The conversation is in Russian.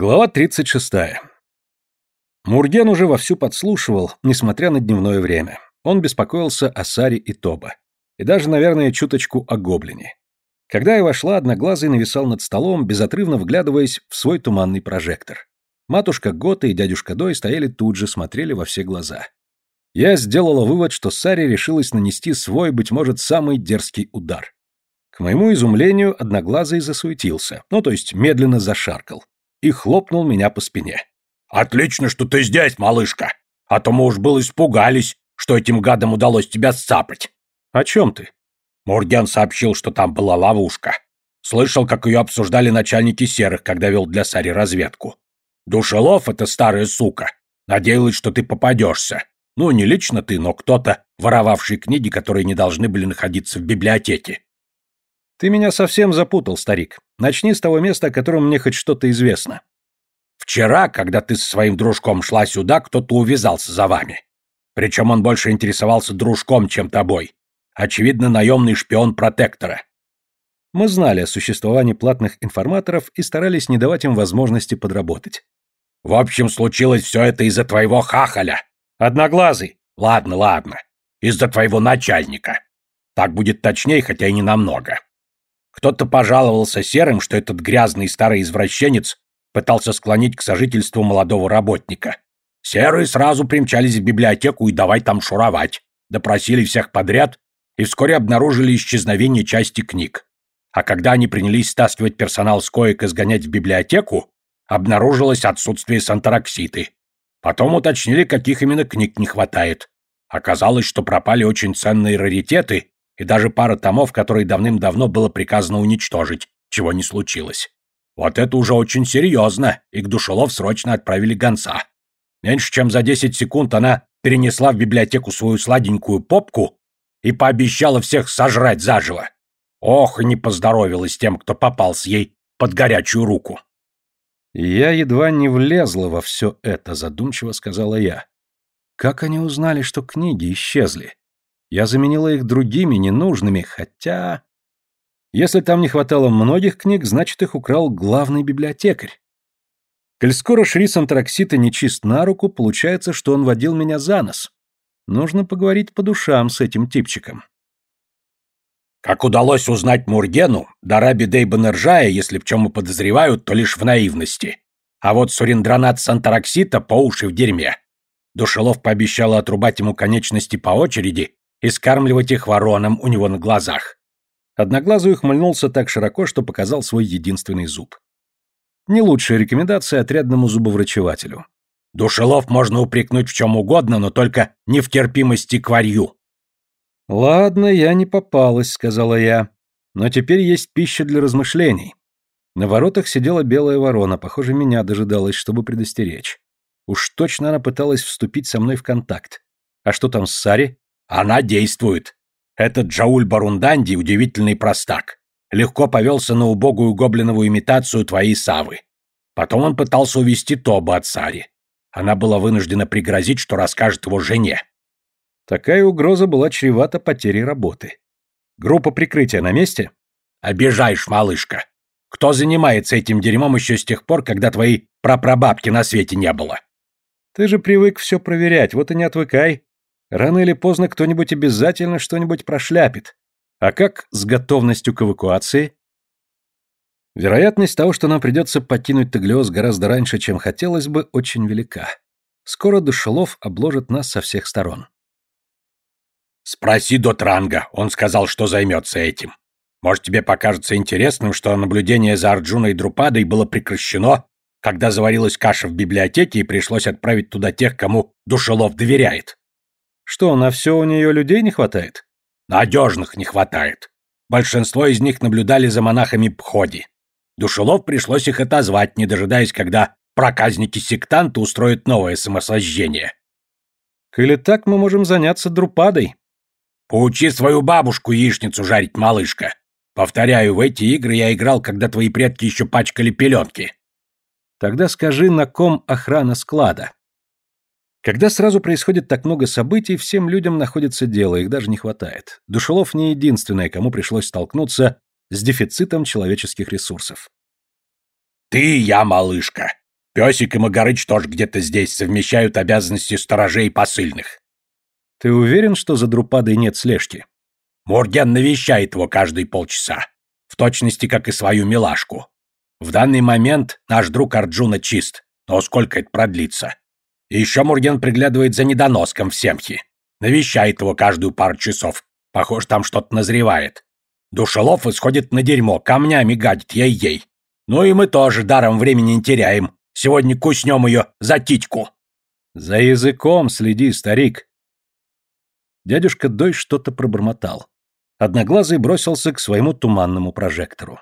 Глава 36. Мурген уже вовсю подслушивал, несмотря на дневное время. Он беспокоился о Саре и Тоба. И даже, наверное, чуточку о гоблине. Когда я вошла, Одноглазый нависал над столом, безотрывно вглядываясь в свой туманный прожектор. Матушка Гота и дядюшка Дой стояли тут же, смотрели во все глаза. Я сделала вывод, что Саре решилась нанести свой, быть может, самый дерзкий удар. К моему изумлению, Одноглазый засуетился, ну, то есть медленно зашаркал и хлопнул меня по спине. «Отлично, что ты здесь, малышка! А то мы уж было испугались, что этим гадам удалось тебя сцапать!» «О чем ты?» Мурген сообщил, что там была ловушка. Слышал, как ее обсуждали начальники серых, когда вел для Сари разведку. Душелов, эта старая сука, надеялась, что ты попадешься. Ну, не лично ты, но кто-то, воровавший книги, которые не должны были находиться в библиотеке. Ты меня совсем запутал, старик. Начни с того места, о котором мне хоть что-то известно. Вчера, когда ты со своим дружком шла сюда, кто-то увязался за вами. Причем он больше интересовался дружком, чем тобой. Очевидно, наемный шпион протектора. Мы знали о существовании платных информаторов и старались не давать им возможности подработать. В общем, случилось все это из-за твоего хахаля. Одноглазый. Ладно, ладно. Из-за твоего начальника. Так будет точнее, хотя и не намного. Кто-то пожаловался серым, что этот грязный старый извращенец пытался склонить к сожительству молодого работника. Серые сразу примчались в библиотеку и давай там шуровать. Допросили всех подряд и вскоре обнаружили исчезновение части книг. А когда они принялись стаскивать персонал с коек и сгонять в библиотеку, обнаружилось отсутствие сантарокситы. Потом уточнили, каких именно книг не хватает. Оказалось, что пропали очень ценные раритеты, и даже пара томов, которые давным-давно было приказано уничтожить, чего не случилось. Вот это уже очень серьезно, и к Душелов срочно отправили гонца. Меньше чем за 10 секунд она перенесла в библиотеку свою сладенькую попку и пообещала всех сожрать заживо. Ох, и не поздоровилась тем, кто попался ей под горячую руку. «Я едва не влезла во все это», — задумчиво сказала я. «Как они узнали, что книги исчезли?» Я заменила их другими, ненужными, хотя... Если там не хватало многих книг, значит, их украл главный библиотекарь. Коль скоро Шри Сантраксита не чист на руку, получается, что он водил меня за нос. Нужно поговорить по душам с этим типчиком. Как удалось узнать Мургену, Дараби Дейбанержая, если в чем и подозревают, то лишь в наивности. А вот Сурендранат Сантараксита по уши в дерьме. Душелов пообещала отрубать ему конечности по очереди и скармливать их вороном у него на глазах. Одноглазый ухмыльнулся так широко, что показал свой единственный зуб. Не лучшая рекомендация отрядному зубоврачевателю. Душелов можно упрекнуть в чем угодно, но только не в терпимости к варью. «Ладно, я не попалась», — сказала я. «Но теперь есть пища для размышлений». На воротах сидела белая ворона, похоже, меня дожидалась, чтобы предостеречь. Уж точно она пыталась вступить со мной в контакт. А что там с Сари? Она действует. Этот Джауль Барунданди удивительный простак. Легко повелся на убогую гоблиновую имитацию твоей Савы. Потом он пытался увести Тоба от Сари. Она была вынуждена пригрозить, что расскажет его жене. Такая угроза была чревата потерей работы. Группа прикрытия на месте? Обижаешь, малышка. Кто занимается этим дерьмом еще с тех пор, когда твоей прапрабабки на свете не было? Ты же привык все проверять, вот и не отвыкай. Рано или поздно кто-нибудь обязательно что-нибудь прошляпит. А как с готовностью к эвакуации? Вероятность того, что нам придется покинуть Таглиоз гораздо раньше, чем хотелось бы, очень велика. Скоро Душелов обложит нас со всех сторон. «Спроси Дотранга, он сказал, что займется этим. Может, тебе покажется интересным, что наблюдение за Арджуной и Друпадой было прекращено, когда заварилась каша в библиотеке и пришлось отправить туда тех, кому Душелов доверяет. Что, на все у нее людей не хватает? Надежных не хватает. Большинство из них наблюдали за монахами Пходи. Душелов пришлось их отозвать, не дожидаясь, когда проказники-сектанты устроят новое самосожжение. Или так мы можем заняться друпадой? Поучи свою бабушку яичницу жарить, малышка. Повторяю, в эти игры я играл, когда твои предки еще пачкали пеленки. Тогда скажи, на ком охрана склада? Когда сразу происходит так много событий, всем людям находится дело, их даже не хватает. Душелов не единственный, кому пришлось столкнуться с дефицитом человеческих ресурсов. «Ты, я, малышка, Песик и Магарыч тоже где-то здесь совмещают обязанности сторожей и посыльных. Ты уверен, что за Друпадой нет слежки? Мурген навещает его каждые полчаса. В точности, как и свою милашку. В данный момент наш друг Арджуна чист. Но сколько это продлится? И еще Мурген приглядывает за недоноском в Семхи. Навещает его каждую пару часов. Похоже, там что-то назревает. Душелов исходит на дерьмо, камнями гадит, ей-ей. Ну и мы тоже даром времени не теряем. Сегодня куснем ее за титьку. За языком следи, старик. Дядюшка Дой что-то пробормотал. Одноглазый бросился к своему туманному прожектору.